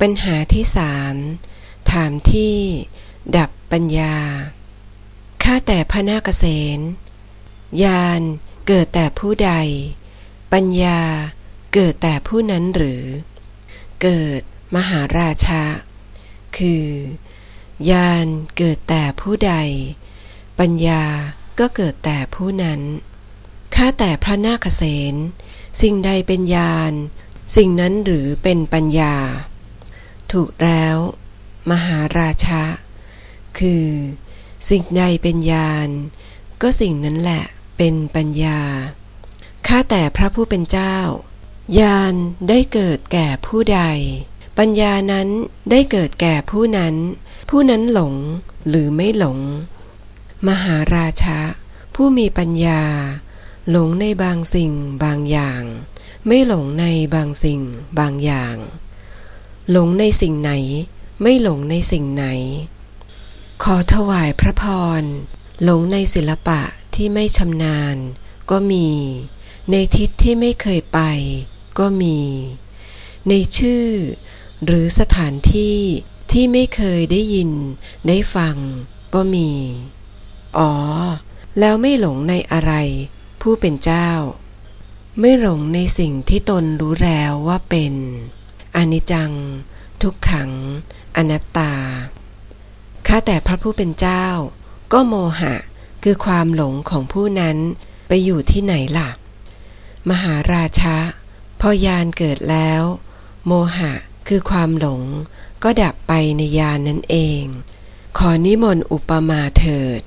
ปัญหาที่สามถามที่ ดับปัญญา ข้าแต่พระนาคเษนญาณเกิดแต่ผู้ใด ปัญญาเกิดแต่ผู้นั้นหรือ เกิดมหาราชา คือญาณเกิดแต่ผู้ใด ปัญญาก็เกิดแต่ผู้นั้น ข้าแต่พระนาคเษนสิ่งใดเป็นญาณสิ่งนั้นหรือเป็นปัญญา ถูกแล้ว มหาราชาคือ สิ่งใดเป็นญาณก็สิ่งนั้นแหละเป็นปัญญา ข้าแต่พระผู้เป็นเจ้า ญาณได้เกิดแก่ผู้ใด ปัญญานั้นได้เกิดแก่ผู้นั้น ผู้นั้นหลงหรือไม่หลง มหาราชาผู้มีปัญญา หลงในบางสิ่งบางอย่าง ไม่หลงในบางสิ่งบางอย่าง หลงในสิ่งไหน ไม่หลงในสิ่งไหน ขอถวายพระพร หลงในศิลปะที่ไม่ชำนาญ ก็มี ในทิศที่ไม่เคยไป ก็มี ในชื่อ หรือสถานที่ที่ไม่เคยได้ยิน ได้ฟัง ก็มี อ๋อ แล้วไม่หลงในอะไร ผู้เป็นเจ้า ไม่หลงในสิ่งที่ตนรู้แล้วว่าเป็น อนิจจัง ทุกขัง อนัตตา ข้าแต่พระผู้เป็นเจ้า ก็โมหะคือความหลงของผู้นั้นไปอยู่ที่ไหนล่ะ มหาราชะพอยานเกิดแล้ว โมหะคือความหลง ก็ดับไปในยานนั้นเอง ขอนิมนต์อุปมาเถิด